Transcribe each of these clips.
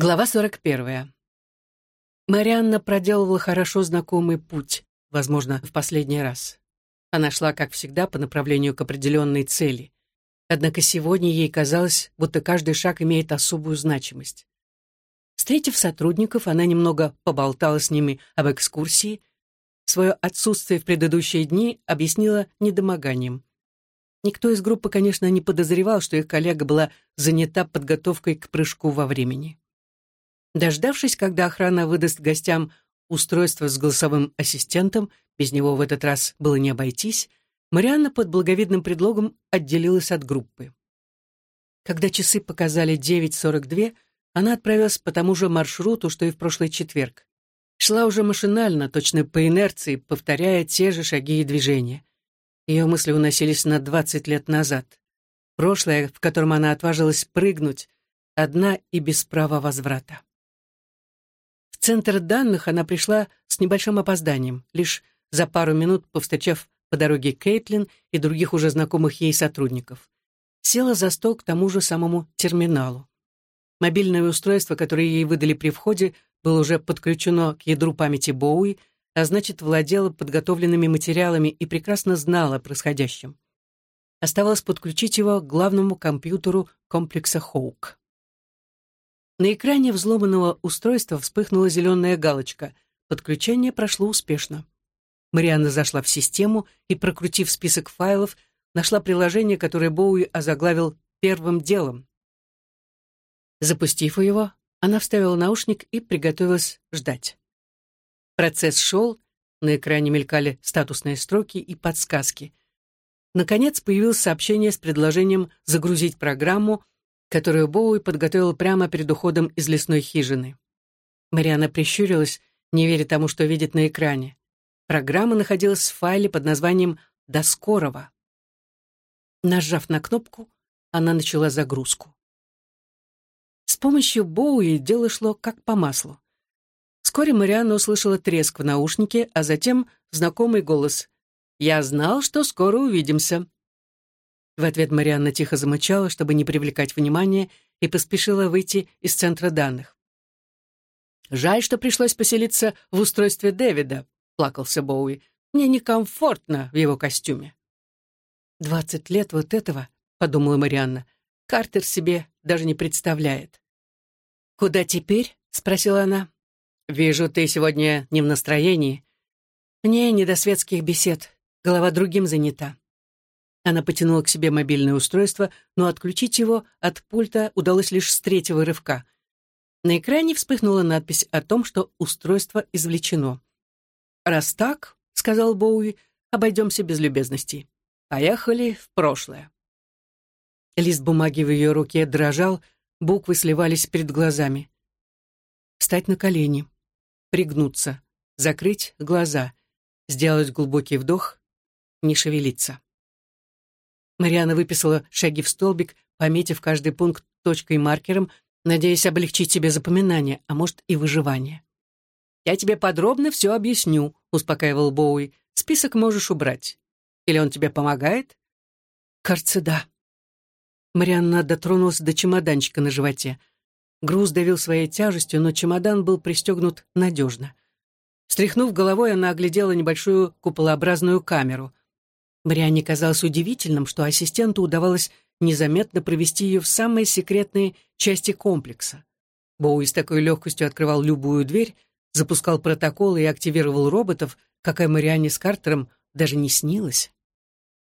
Глава 41. Марианна проделывала хорошо знакомый путь, возможно, в последний раз. Она шла, как всегда, по направлению к определенной цели. Однако сегодня ей казалось, будто каждый шаг имеет особую значимость. Встретив сотрудников, она немного поболтала с ними об экскурсии. Свое отсутствие в предыдущие дни объяснила недомоганием. Никто из группы, конечно, не подозревал, что их коллега была занята подготовкой к прыжку во времени. Дождавшись, когда охрана выдаст гостям устройство с голосовым ассистентом, без него в этот раз было не обойтись, Марианна под благовидным предлогом отделилась от группы. Когда часы показали 9.42, она отправилась по тому же маршруту, что и в прошлый четверг. Шла уже машинально, точно по инерции, повторяя те же шаги и движения. Ее мысли уносились на 20 лет назад. Прошлое, в котором она отважилась прыгнуть, одна и без права возврата. Центр данных она пришла с небольшим опозданием, лишь за пару минут повстречав по дороге Кейтлин и других уже знакомых ей сотрудников. Села за стол к тому же самому терминалу. Мобильное устройство, которое ей выдали при входе, было уже подключено к ядру памяти Боуи, а значит, владела подготовленными материалами и прекрасно знала о происходящем. Оставалось подключить его к главному компьютеру комплекса Хоук. На экране взломанного устройства вспыхнула зеленая галочка. Подключение прошло успешно. Марианна зашла в систему и, прокрутив список файлов, нашла приложение, которое Боуи озаглавил первым делом. Запустив его, она вставила наушник и приготовилась ждать. Процесс шел, на экране мелькали статусные строки и подсказки. Наконец появилось сообщение с предложением загрузить программу — которую Боуи подготовил прямо перед уходом из лесной хижины. Мариана прищурилась, не веря тому, что видит на экране. Программа находилась в файле под названием «До скорого». Нажав на кнопку, она начала загрузку. С помощью Боуи дело шло как по маслу. Вскоре Марианна услышала треск в наушнике, а затем знакомый голос. «Я знал, что скоро увидимся». В ответ Марианна тихо замычала, чтобы не привлекать внимания, и поспешила выйти из центра данных. «Жаль, что пришлось поселиться в устройстве Дэвида», — плакался Боуи. «Мне некомфортно в его костюме». «Двадцать лет вот этого», — подумала Марианна, — «Картер себе даже не представляет». «Куда теперь?» — спросила она. «Вижу, ты сегодня не в настроении». «Мне не до светских бесед. Голова другим занята». Она потянула к себе мобильное устройство, но отключить его от пульта удалось лишь с третьего рывка. На экране вспыхнула надпись о том, что устройство извлечено. «Раз так, — сказал Боуи, — обойдемся без любезностей. Поехали в прошлое». Лист бумаги в ее руке дрожал, буквы сливались перед глазами. Встать на колени, пригнуться, закрыть глаза, сделать глубокий вдох, не шевелиться. Мариана выписала шаги в столбик, пометив каждый пункт точкой-маркером, надеясь облегчить себе запоминание, а может и выживание. «Я тебе подробно все объясню», — успокаивал Боуи. «Список можешь убрать. Или он тебе помогает?» «Кажется, да». Марианна дотронулась до чемоданчика на животе. Груз давил своей тяжестью, но чемодан был пристегнут надежно. Стряхнув головой, она оглядела небольшую куполообразную камеру. Марианне казалось удивительным, что ассистенту удавалось незаметно провести ее в самые секретные части комплекса. Боуи с такой легкостью открывал любую дверь, запускал протоколы и активировал роботов, какая Марианне с Картером даже не снилась.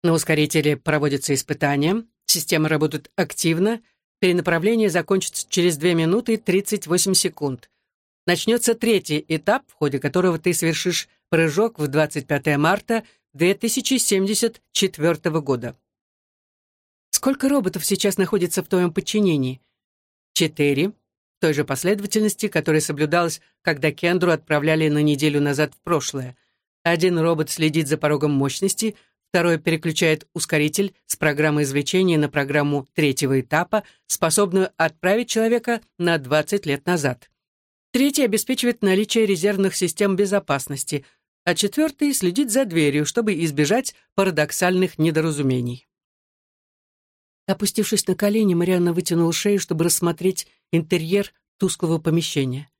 На ускорителе проводятся испытания, система работает активно, перенаправление закончится через 2 минуты и 38 секунд. Начнется третий этап, в ходе которого ты совершишь прыжок в 25 марта 2074 года. Сколько роботов сейчас находится в твоем подчинении? Четыре. В той же последовательности, которая соблюдалась, когда Кендру отправляли на неделю назад в прошлое. Один робот следит за порогом мощности, второй переключает ускоритель с программы извлечения на программу третьего этапа, способную отправить человека на 20 лет назад. Третий обеспечивает наличие резервных систем безопасности – а четвертый следит за дверью, чтобы избежать парадоксальных недоразумений. Опустившись на колени, Марианна вытянула шею, чтобы рассмотреть интерьер тусклого помещения.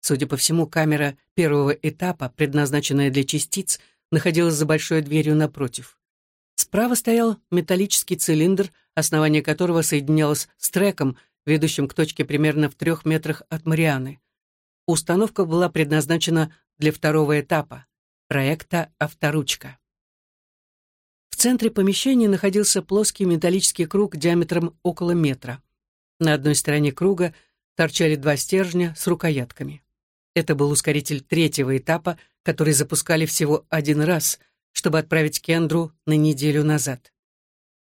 Судя по всему, камера первого этапа, предназначенная для частиц, находилась за большой дверью напротив. Справа стоял металлический цилиндр, основание которого соединялось с треком, ведущим к точке примерно в трех метрах от Марианы. Установка была предназначена для второго этапа — проекта «Авторучка». В центре помещения находился плоский металлический круг диаметром около метра. На одной стороне круга торчали два стержня с рукоятками. Это был ускоритель третьего этапа, который запускали всего один раз, чтобы отправить Кендру на неделю назад.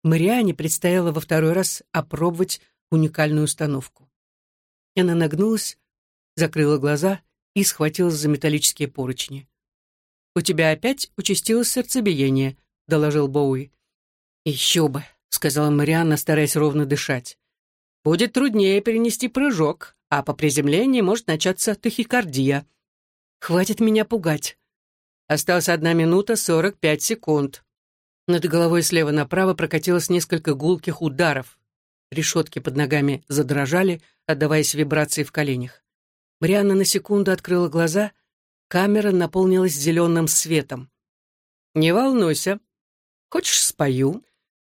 Мариане предстояло во второй раз опробовать уникальную установку. Она нагнулась, закрыла глаза и схватилась за металлические поручни. «У тебя опять участилось сердцебиение», — доложил Боуи. «Еще бы», — сказала Марианна, стараясь ровно дышать. «Будет труднее перенести прыжок, а по приземлении может начаться тахикардия. Хватит меня пугать. Осталась одна минута сорок пять секунд». Над головой слева направо прокатилось несколько гулких ударов. Решетки под ногами задрожали, отдаваясь вибрации в коленях. Марианна на секунду открыла глаза, камера наполнилась зеленым светом. «Не волнуйся», Хочешь, спою?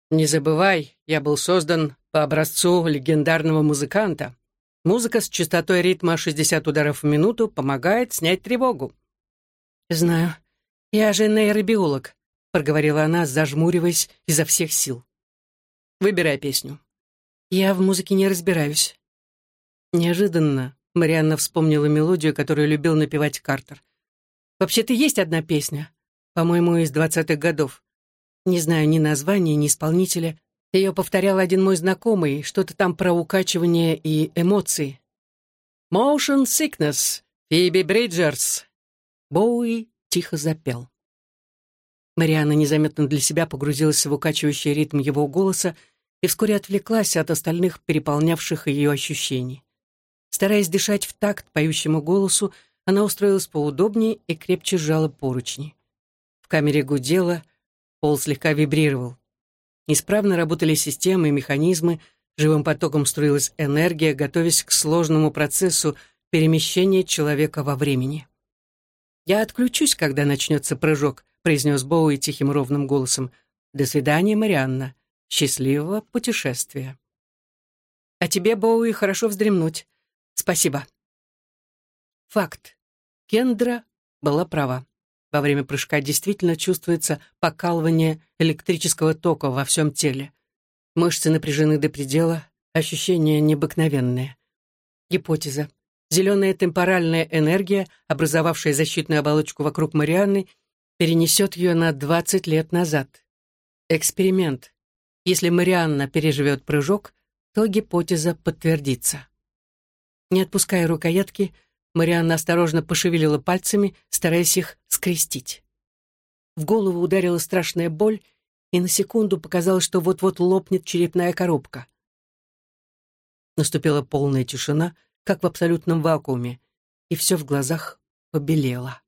Не забывай, я был создан по образцу легендарного музыканта. Музыка с частотой ритма 60 ударов в минуту помогает снять тревогу. Знаю. Я же нейробиолог, проговорила она, зажмуриваясь изо всех сил. Выбирай песню. Я в музыке не разбираюсь. Неожиданно Марианна вспомнила мелодию, которую любил напевать Картер. Вообще-то есть одна песня, по-моему, из двадцатых годов. Не знаю ни названия, ни исполнителя. Ее повторял один мой знакомый, что-то там про укачивание и эмоции. «Motion Sickness», Фиби Бриджерс. Боуи тихо запел. Марианна незаметно для себя погрузилась в укачивающий ритм его голоса и вскоре отвлеклась от остальных переполнявших ее ощущений. Стараясь дышать в такт поющему голосу, она устроилась поудобнее и крепче сжала поручни. В камере гудело, Пол слегка вибрировал. Исправно работали системы и механизмы, живым потоком струилась энергия, готовясь к сложному процессу перемещения человека во времени. «Я отключусь, когда начнется прыжок», — произнес Боуи тихим ровным голосом. «До свидания, Марианна. Счастливого путешествия». «А тебе, Боуи, хорошо вздремнуть. Спасибо». Факт. Кендра была права. Во время прыжка действительно чувствуется покалывание электрического тока во всем теле. Мышцы напряжены до предела, ощущения необыкновенные. Гипотеза. Зеленая темпоральная энергия, образовавшая защитную оболочку вокруг Марианны, перенесет ее на 20 лет назад. Эксперимент. Если Марианна переживет прыжок, то гипотеза подтвердится. Не отпуская рукоятки, Марианна осторожно пошевелила пальцами, стараясь их скрестить. В голову ударила страшная боль, и на секунду показалось, что вот-вот лопнет черепная коробка. Наступила полная тишина, как в абсолютном вакууме, и все в глазах побелело.